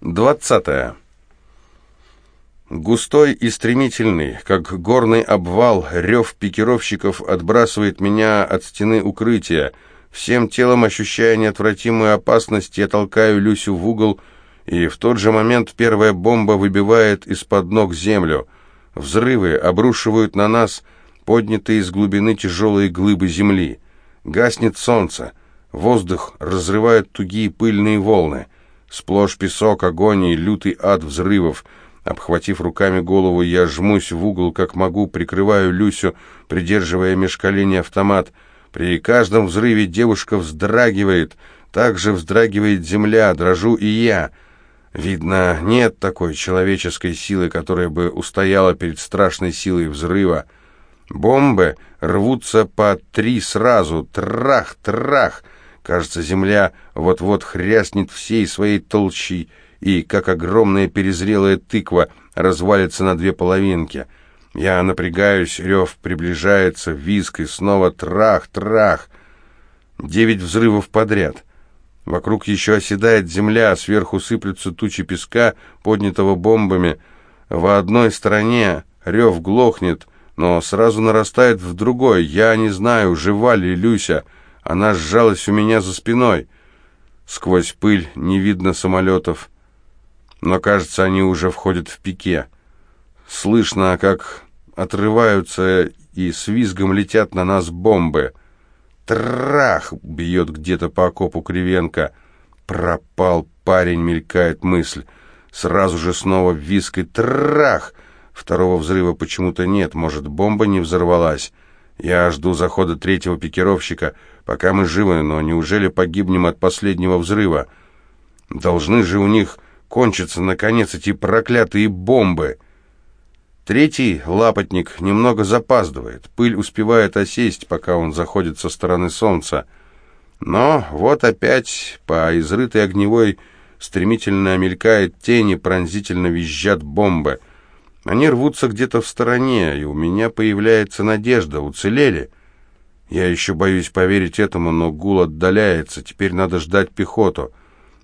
Двадцатое. Густой и стремительный, как горный обвал, рев пикировщиков отбрасывает меня от стены укрытия. Всем телом ощущая неотвратимую опасность, я толкаю Люсю в угол, и в тот же момент первая бомба выбивает из-под ног землю. Взрывы обрушивают на нас поднятые из глубины тяжелые глыбы земли. Гаснет солнце, воздух разрывает тугие пыльные волны. Сплошь песок, огонь и лютый ад взрывов — Обхватив руками голову, я жмусь в угол, как могу, прикрываю Люсю, придерживая меж колени автомат. При каждом взрыве девушка вздрагивает, также вздрагивает земля, дрожу и я. Видно, нет такой человеческой силы, которая бы устояла перед страшной силой взрыва. Бомбы рвутся по три сразу, трах, трах. Кажется, земля вот-вот хряснет всей своей толщей, и, как огромная перезрелая тыква, развалится на две половинки. Я напрягаюсь, рев приближается, визг и снова трах-трах. Девять взрывов подряд. Вокруг еще оседает земля, сверху сыплются тучи песка, поднятого бомбами. В одной стороне рев глохнет, но сразу нарастает в другой. Я не знаю, жива ли Люся. Она сжалась у меня за спиной. Сквозь пыль не видно самолетов но, кажется, они уже входят в пике. Слышно, как отрываются и с визгом летят на нас бомбы. Трах! бьет где-то по окопу Кривенко. Пропал парень, мелькает мысль. Сразу же снова визг и трах! Второго взрыва почему-то нет, может, бомба не взорвалась. Я жду захода третьего пикировщика, пока мы живы, но неужели погибнем от последнего взрыва? Должны же у них кончатся, наконец, эти проклятые бомбы. Третий лапотник немного запаздывает. Пыль успевает осесть, пока он заходит со стороны солнца. Но вот опять по изрытой огневой стремительно мелькает тени, пронзительно визжат бомбы. Они рвутся где-то в стороне, и у меня появляется надежда. Уцелели? Я еще боюсь поверить этому, но гул отдаляется. Теперь надо ждать пехоту.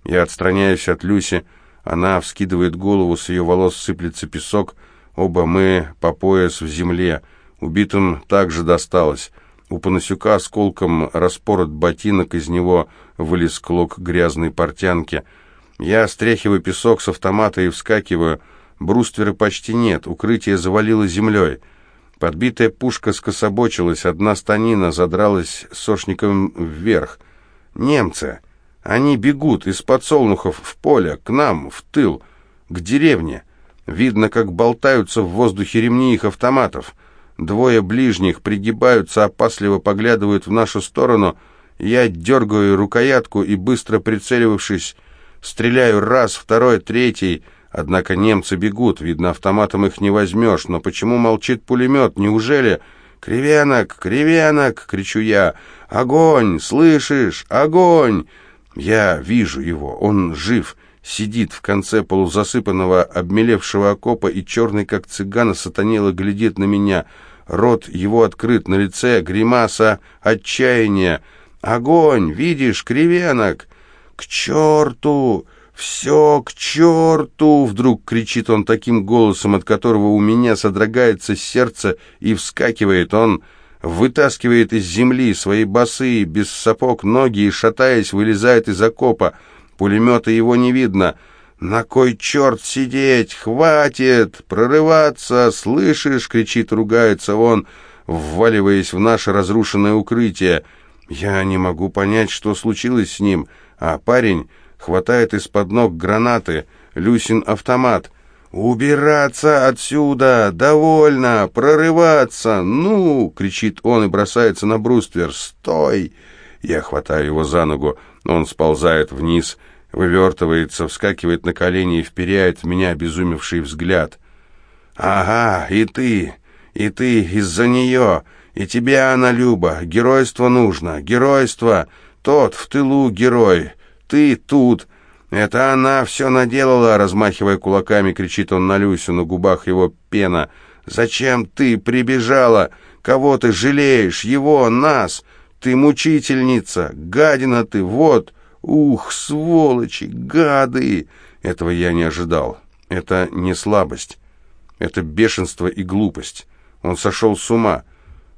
Я отстраняюсь от Люси, она вскидывает голову, с ее волос сыплется песок. Оба мы по пояс в земле. Убитым также досталось. У Панасюка осколком распорот ботинок, из него вылез клок грязной портянки. Я стряхиваю песок с автомата и вскакиваю. Бруствера почти нет, укрытие завалило землей. Подбитая пушка скособочилась, одна станина задралась сошником вверх. «Немцы!» Они бегут из подсолнухов в поле, к нам, в тыл, к деревне. Видно, как болтаются в воздухе ремни их автоматов. Двое ближних пригибаются, опасливо поглядывают в нашу сторону. Я дергаю рукоятку и, быстро прицеливавшись, стреляю раз, второй, третий. Однако немцы бегут, видно, автоматом их не возьмешь. Но почему молчит пулемет? Неужели... «Кривенок! Кривенок!» — кричу я. «Огонь! Слышишь? Огонь!» Я вижу его, он жив, сидит в конце полузасыпанного, обмелевшего окопа и черный, как цыгана, сатанело глядит на меня. Рот его открыт, на лице гримаса отчаяния. «Огонь! Видишь, кривенок!» «К черту! Все к черту!» Вдруг кричит он таким голосом, от которого у меня содрогается сердце и вскакивает он вытаскивает из земли свои босые, без сапог, ноги и, шатаясь, вылезает из окопа. Пулемета его не видно. «На кой черт сидеть? Хватит! Прорываться! Слышишь?» — кричит, ругается он, вваливаясь в наше разрушенное укрытие. Я не могу понять, что случилось с ним, а парень хватает из-под ног гранаты, Люсин автомат — «Убираться отсюда! Довольно! Прорываться! Ну!» — кричит он и бросается на бруствер. «Стой!» Я хватаю его за ногу. Он сползает вниз, вывертывается, вскакивает на колени и вперяет в меня обезумевший взгляд. «Ага, и ты! И ты из-за нее! И тебе она, Люба! Геройство нужно! Геройство! Тот в тылу герой! Ты тут!» «Это она все наделала!» — размахивая кулаками, кричит он на Люсю, на губах его пена. «Зачем ты прибежала? Кого ты жалеешь? Его, нас! Ты мучительница! Гадина ты! Вот! Ух, сволочи, гады! Этого я не ожидал. Это не слабость. Это бешенство и глупость. Он сошел с ума.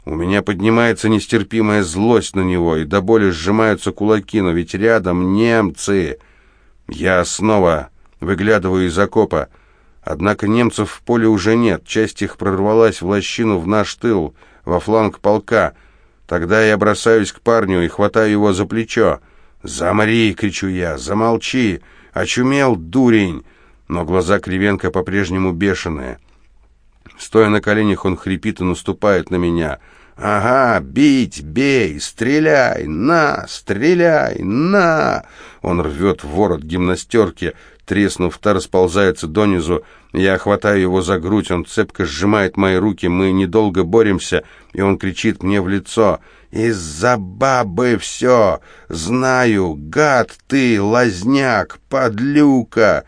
У меня поднимается нестерпимая злость на него, и до боли сжимаются кулаки, но ведь рядом немцы. Я снова выглядываю из окопа. Однако немцев в поле уже нет. Часть их прорвалась в лощину в наш тыл, во фланг полка. Тогда я бросаюсь к парню и хватаю его за плечо. «Замри!» — кричу я. «Замолчи! Очумел, дурень!» Но глаза Кривенко по-прежнему бешеные. Стоя на коленях, он хрипит и наступает на меня. «Ага, бить, бей, стреляй, на, стреляй, на!» Он рвет ворот гимнастерки, треснув, та расползается донизу. Я хватаю его за грудь, он цепко сжимает мои руки, мы недолго боремся, и он кричит мне в лицо. «Из-за бабы все! Знаю, гад ты, лазняк, подлюка!»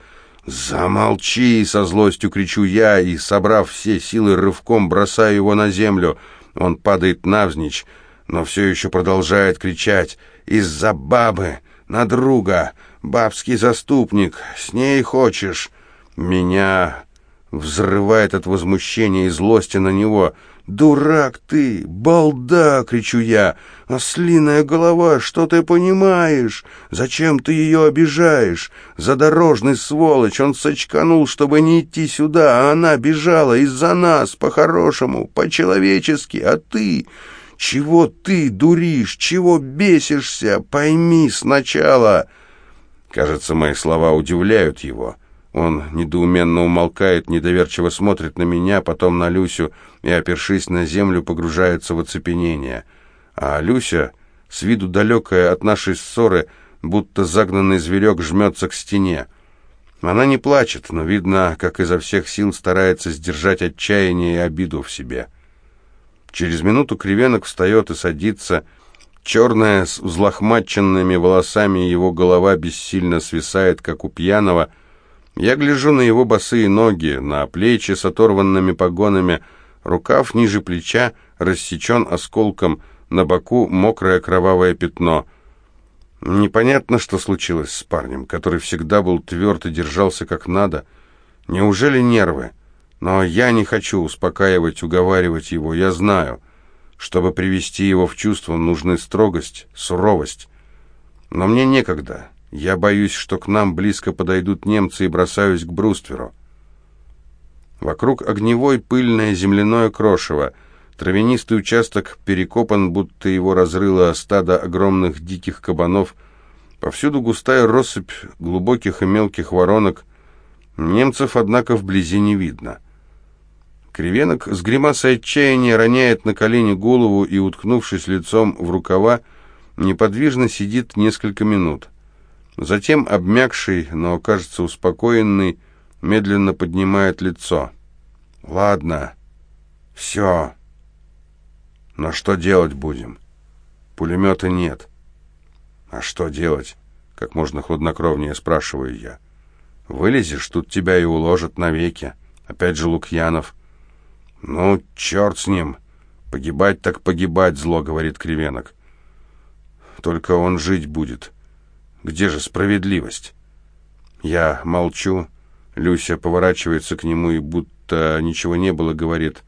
«Замолчи!» — со злостью кричу я, и, собрав все силы, рывком бросаю его на землю. Он падает навзничь, но все еще продолжает кричать. «Из-за бабы! На друга! Бабский заступник! С ней хочешь!» Меня взрывает от возмущения и злости на него — «Дурак ты! Балда!» — кричу я. «Ослиная голова, что ты понимаешь? Зачем ты ее обижаешь? Задорожный сволочь! Он сочканул, чтобы не идти сюда, а она бежала из-за нас, по-хорошему, по-человечески, а ты...» «Чего ты дуришь? Чего бесишься? Пойми сначала!» Кажется, мои слова удивляют его. Он недоуменно умолкает, недоверчиво смотрит на меня, потом на Люсю и, опершись на землю, погружается в оцепенение. А Люся, с виду далекая от нашей ссоры, будто загнанный зверек, жмется к стене. Она не плачет, но видно, как изо всех сил старается сдержать отчаяние и обиду в себе. Через минуту кривенок встает и садится. Черная, с взлохмаченными волосами его голова бессильно свисает, как у пьяного, я гляжу на его босые ноги, на плечи с оторванными погонами, рукав ниже плеча рассечен осколком, на боку мокрое кровавое пятно. Непонятно, что случилось с парнем, который всегда был тверд и держался как надо. Неужели нервы? Но я не хочу успокаивать, уговаривать его, я знаю. Чтобы привести его в чувство, нужны строгость, суровость. Но мне некогда. Я боюсь, что к нам близко подойдут немцы и бросаюсь к брустверу. Вокруг огневой пыльное земляное крошево. Травянистый участок перекопан, будто его разрыло стадо огромных диких кабанов. Повсюду густая россыпь глубоких и мелких воронок. Немцев, однако, вблизи не видно. Кривенок с гримасой отчаяния роняет на колени голову и, уткнувшись лицом в рукава, неподвижно сидит несколько минут. Затем, обмякший, но, кажется, успокоенный, медленно поднимает лицо. «Ладно, все. Но что делать будем? Пулемета нет. А что делать?» Как можно хладнокровнее спрашиваю я. «Вылезешь, тут тебя и уложат навеки. Опять же Лукьянов». «Ну, черт с ним. Погибать так погибать, зло», — говорит Кривенок. «Только он жить будет». Где же справедливость? Я молчу. Люся поворачивается к нему и будто ничего не было, говорит.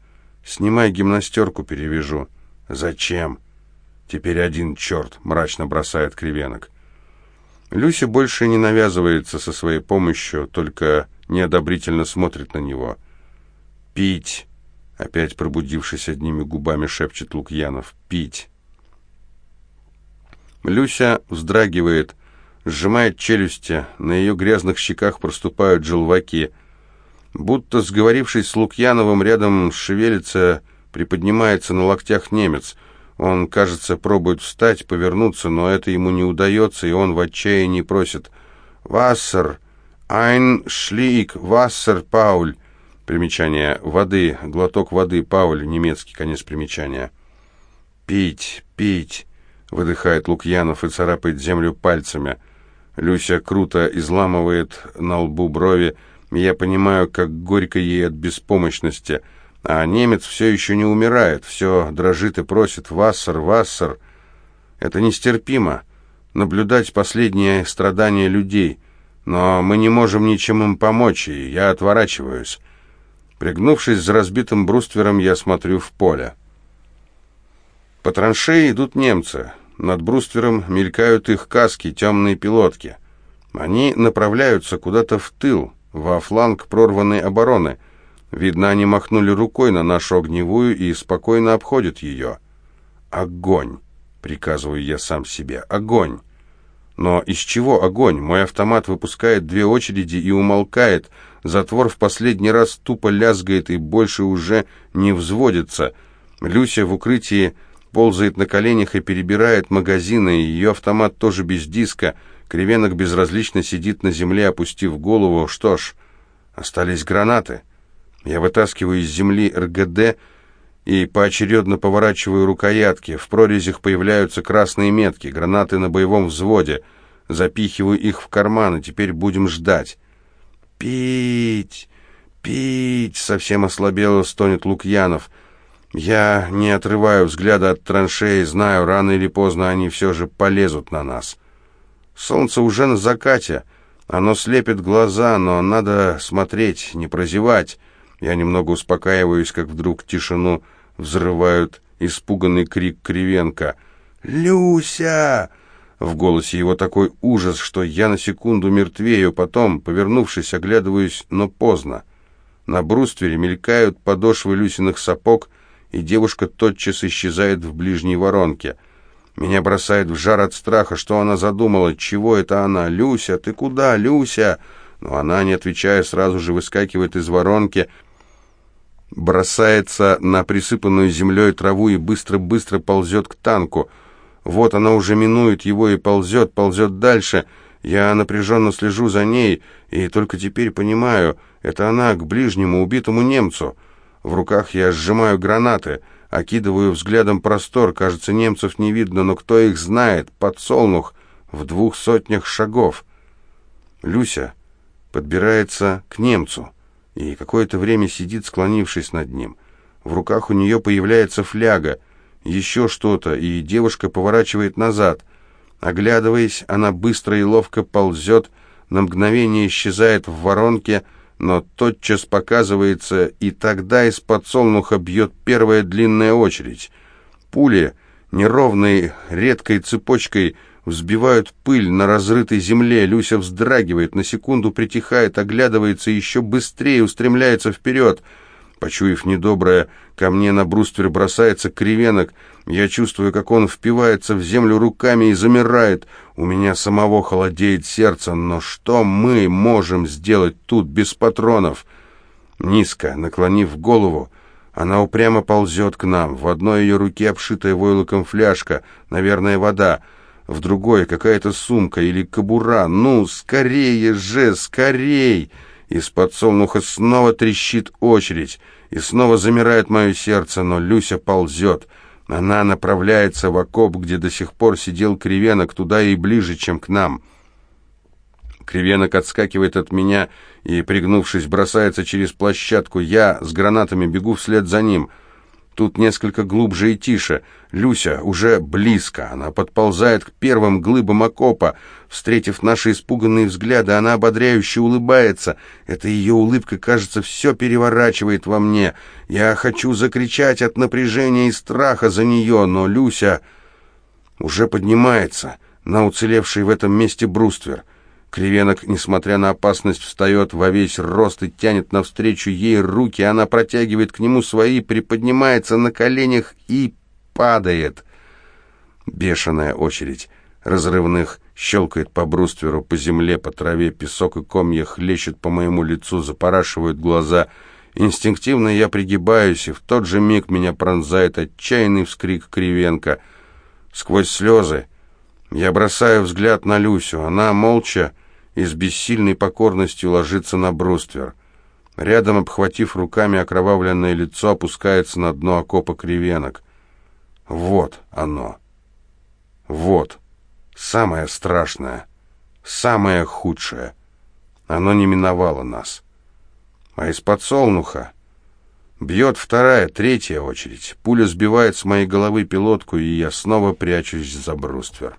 «Снимай гимнастерку, перевяжу». «Зачем?» «Теперь один черт», — мрачно бросает кривенок. Люся больше не навязывается со своей помощью, только неодобрительно смотрит на него. «Пить!» — опять пробудившись одними губами, шепчет Лукьянов. «Пить!» Люся вздрагивает, сжимает челюсти, на ее грязных щеках проступают желваки. Будто сговорившись с Лукьяновым, рядом шевелится, приподнимается на локтях немец. Он, кажется, пробует встать, повернуться, но это ему не удается, и он в отчаянии просит «Вассер! Айн шлик! Вассер, Пауль!» Примечание «Воды», глоток воды, Пауль, немецкий, конец примечания. «Пить, пить!» — выдыхает Лукьянов и царапает землю пальцами — Люся круто изламывает на лбу брови. Я понимаю, как горько ей от беспомощности. А немец все еще не умирает, все дрожит и просит «Вассер, Вассер». Это нестерпимо. наблюдать последние страдания людей, но мы не можем ничем им помочь, и я отворачиваюсь. Пригнувшись за разбитым бруствером, я смотрю в поле. По траншеи идут немцы. Над бруствером мелькают их каски, темные пилотки. Они направляются куда-то в тыл, во фланг прорванной обороны. Видно, они махнули рукой на нашу огневую и спокойно обходят ее. «Огонь!» — приказываю я сам себе. «Огонь!» Но из чего огонь? Мой автомат выпускает две очереди и умолкает. Затвор в последний раз тупо лязгает и больше уже не взводится. Люся в укрытии ползает на коленях и перебирает магазины. Ее автомат тоже без диска. Кривенок безразлично сидит на земле, опустив голову. Что ж, остались гранаты. Я вытаскиваю из земли РГД и поочередно поворачиваю рукоятки. В прорезях появляются красные метки, гранаты на боевом взводе. Запихиваю их в карман, и теперь будем ждать. «Пить! Пить!» — совсем ослабело стонет Лукьянов. Я не отрываю взгляда от траншеи, знаю, рано или поздно они все же полезут на нас. Солнце уже на закате, оно слепит глаза, но надо смотреть, не прозевать. Я немного успокаиваюсь, как вдруг тишину взрывают испуганный крик Кривенко. «Люся!» В голосе его такой ужас, что я на секунду мертвею, потом, повернувшись, оглядываюсь, но поздно. На бруствере мелькают подошвы Люсиных сапог, и девушка тотчас исчезает в ближней воронке. Меня бросает в жар от страха, что она задумала, чего это она. «Люся, ты куда, Люся?» Но она, не отвечая, сразу же выскакивает из воронки, бросается на присыпанную землей траву и быстро-быстро ползет к танку. Вот она уже минует его и ползет, ползет дальше. Я напряженно слежу за ней, и только теперь понимаю, это она к ближнему убитому немцу. В руках я сжимаю гранаты, окидываю взглядом простор, кажется, немцев не видно, но кто их знает, подсолнух в двух сотнях шагов. Люся подбирается к немцу и какое-то время сидит, склонившись над ним. В руках у нее появляется фляга, еще что-то, и девушка поворачивает назад. Оглядываясь, она быстро и ловко ползет, на мгновение исчезает в воронке, но тотчас показывается, и тогда из подсолнуха бьет первая длинная очередь. Пули неровной, редкой цепочкой взбивают пыль на разрытой земле. Люся вздрагивает, на секунду притихает, оглядывается еще быстрее, устремляется вперед. Почуяв недоброе, ко мне на бруствер бросается кривенок. Я чувствую, как он впивается в землю руками и замирает. У меня самого холодеет сердце, но что мы можем сделать тут без патронов? Низко, наклонив голову, она упрямо ползет к нам. В одной ее руке обшитая войлоком фляжка, наверное, вода — в другой какая-то сумка или кобура. Ну, скорее же, скорей! Из подсолнуха снова трещит очередь, и снова замирает мое сердце, но Люся ползет. Она направляется в окоп, где до сих пор сидел Кривенок, туда и ближе, чем к нам. Кривенок отскакивает от меня и, пригнувшись, бросается через площадку. Я с гранатами бегу вслед за ним — Тут несколько глубже и тише. Люся уже близко. Она подползает к первым глыбам окопа. Встретив наши испуганные взгляды, она ободряюще улыбается. Эта ее улыбка, кажется, все переворачивает во мне. Я хочу закричать от напряжения и страха за нее, но Люся уже поднимается на уцелевший в этом месте бруствер. Кривенок, несмотря на опасность, встает во весь рост и тянет навстречу ей руки. Она протягивает к нему свои, приподнимается на коленях и падает. Бешеная очередь разрывных щелкает по брустверу, по земле, по траве, песок и комья хлещет по моему лицу, запорашивают глаза. Инстинктивно я пригибаюсь, и в тот же миг меня пронзает отчаянный вскрик Кривенко. Сквозь слезы я бросаю взгляд на Люсю. Она молча и с бессильной покорностью ложится на бруствер. Рядом, обхватив руками окровавленное лицо, опускается на дно окопа кривенок. Вот оно. Вот. Самое страшное. Самое худшее. Оно не миновало нас. А из подсолнуха бьет вторая, третья очередь. Пуля сбивает с моей головы пилотку, и я снова прячусь за бруствер.